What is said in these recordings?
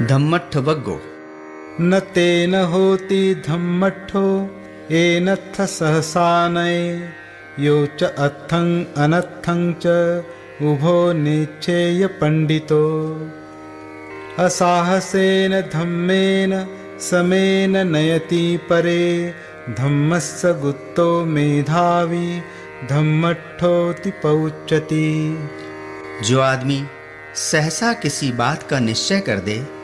धम्मठ वग्गो न तेन होति धम्मठो एनत्थ सहसानये यो च अत्थं अनत्थं च उभो निच्छेय पंडितो असाहसेन धम्मेन समेन नयति परे। धम्मस्य गुत्तो मेधावी धम्मठोति पौच्यति। जो आदमी सहसा किसी बात का निश्चय कर दे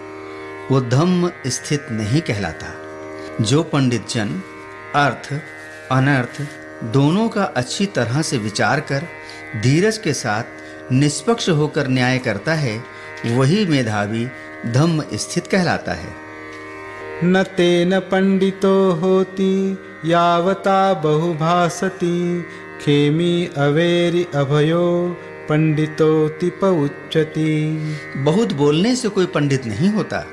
वो धम्म स्थित नहीं कहलाता। जो पंडित जन अर्थ अनर्थ दोनों का अच्छी तरह से विचार कर धीरज के साथ निष्पक्ष होकर न्याय करता है वही मेधावी धम्म स्थित कहलाता है। न तेन पंडितो होती यावता बहुभासति खेमी अवेरि अभयो पंडितोति पउच्यति बहुत बोलने से कोई पंडित नहीं होता।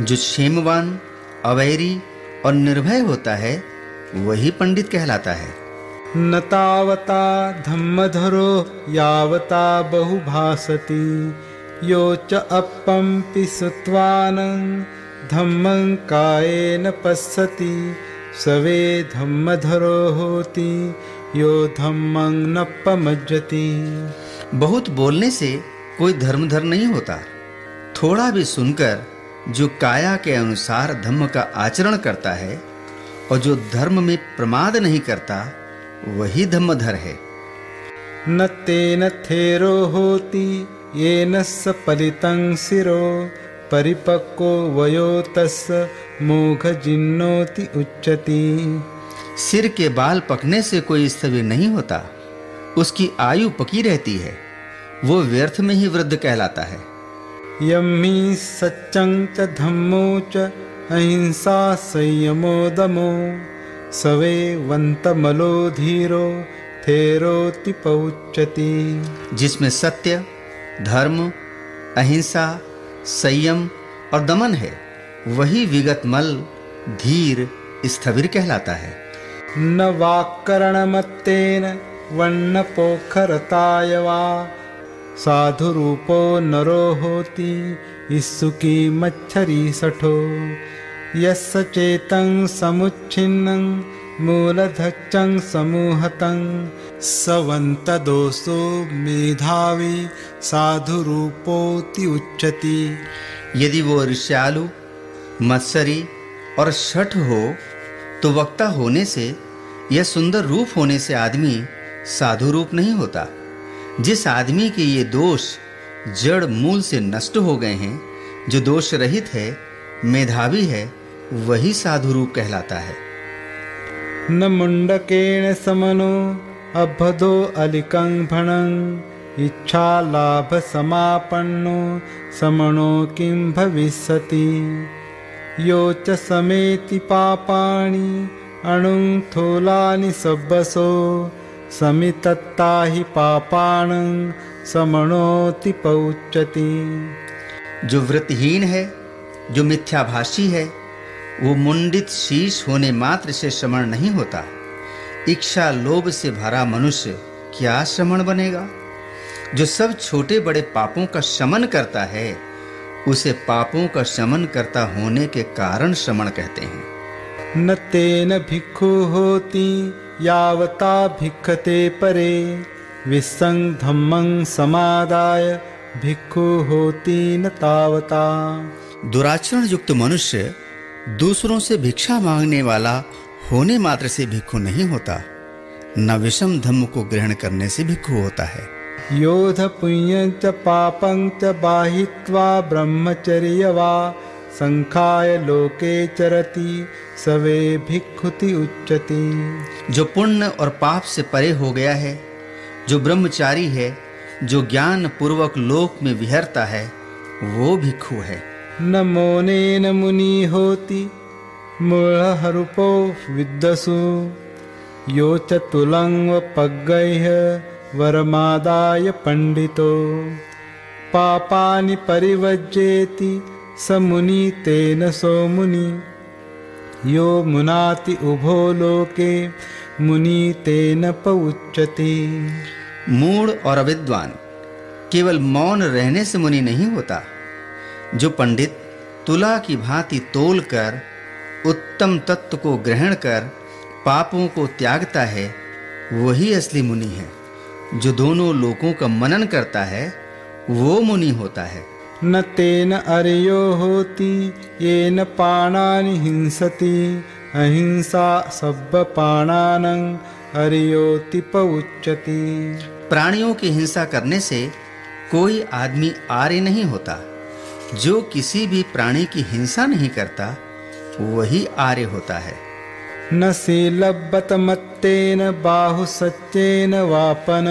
जो क्षेमवान अवैरी और निर्भय होता है वही पंडित कहलाता है। न तावता धम्मधरो यावता बहुभासति यो च अपम्पि सुत्वानं धम्मं कायेन पश्यति सवे धम्मधरो होति यो धम्मं न पमज्जति। बहुत बोलने से कोई धर्मधर नहीं होता। थोड़ा भी सुनकर जो काया के अनुसार धम्म का आचरण करता है और जो धर्म में प्रमाद नहीं करता वही धम्मधर है। न तेन थेरो होती येन स पलितं शिरो परिपक्को वयो तस्य मोघ जिन्नोति उच्चति सिर के बाल पकने से कोई स्थविर नहीं होता उसकी आयु पकी रहती है वो व्यर्थ में ही वृद्ध कहलाता है। यम्मी सच्चं च धम्मो च अहिंसा संयमो दमो। सवे वंतमलो धीरो थेरोति पौच्यति जिसमें सत्य धर्म अहिंसा संयम और दमन है वही विगत मल धीर स्थविर कहलाता है। न वाकरण वाक्करणमत्तेन वन्नपोखरताय वा साधुरूपो नरो होति, इस्सुकी मच्छरी सठो। यस्य चेतं समुच्छिन्नं मूलधच्चं समूहतं सवन्तदोषो मेधावी, साधुरूपोति उच्यति यदि वो ऋष्यालु, मत्सरी और शठ हो तो वक्ता होने से यह सुंदर रूप होने से आदमी साधु रूप नहीं होता। जिस आदमी के ये दोष जड़ मूल से नष्ट हो गए हैं, जो दोष रहित है, मेधावी है, वही साधु रूप कहलाता है। न मुंडकेण समनो, अभदो अलिकं भणं, इच्छा लाभ समापन्नो समणो किं भविष्यति। यो च समेति पापाणि, अणुं थोलानि सब्बसो समितत्ता हि पापाण समणोति पौच्यति। जो व्रतहीन है जो मिथ्याभाषी है वो मुंडित शीश होने मात्र से श्रमण नहीं होता। इच्छा लोभ से भरा मनुष्य क्या श्रमण बनेगा? जो सब छोटे बड़े पापों का शमन करता है उसे पापों का शमन करता होने के कारण श्रमण कहते हैं। न तेन भिक्षु होती यावता भिक्षते परे विसं धम्मं समादाय भिक्षु होती न तावता। दुराचरण युक्त मनुष्य दूसरों से भिक्षा मांगने वाला होने मात्र से भिक्षु नहीं होता न विषम धम्म को ग्रहण करने से भिक्षु होता है। योध पुण्य च पापं च बाहित्वा ब्रह्मचर्य वा संखाय लोके चरति सवे भिक्षुति उच्चति। जो पुण्य और पाप से परे हो गया है जो ब्रह्मचारी है जो ज्ञान पूर्वक लोक में विहरता है वो भिक्षु है। न मोनेन मुनि होति मूढ़हरूपो विद्वसु। यो च तुलंग पग्गैः वरमादाय पंडितो। पापानि परिवज्येति स मुनि तेन सो मुनि यो मुनाति उभो लोके, मुनि तेन पउच्यति मूढ़ और अविद्वान, केवल मौन रहने से मुनि नहीं होता। जो पंडित तुला की भांति तोल कर उत्तम तत्व को ग्रहण कर, पापों को त्यागता है, वही असली मुनि है। जो दोनों लोकों का मनन करता है, वो मुनि होता है। न तेन अर्यो होति येन पाणानि हिंसति। अहिंसा सब्बपाणानं अर्योतिप उच्यति प्राणियों की हिंसा करने से कोई आदमी आर्य नहीं होता। जो किसी भी प्राणी की हिंसा नहीं करता वही आर्य होता है। न शीलब्बत मत्तेन बाहुसत्येन वापन।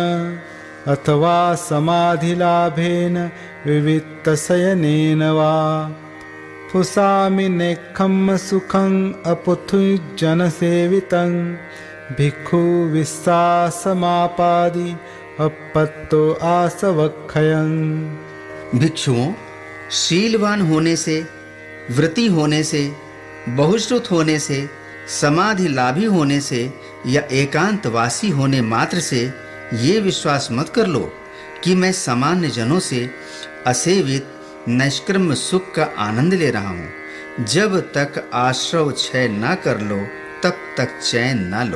अथवा समाधिलाभेन विवित्तशयनेन वा। फुसामि नेखं सुखं अपुथुजनसेवितं भिक्षु विश्वासमापादि अपत्तो आसवक्षयं भिक्षुओं शीलवान होने से व्रति होने से, बहुश्रुत होने से, समाधि लाभी होने से या एकांतवासी होने मात्र से ये विश्वास मत कर लो कि मैं सामान्य जनों से असेवित, निष्क्रम सुख का आनंद ले रहा हूँ। जब तक आश्रव क्षय ना कर लो, तब तक चैन ना लो।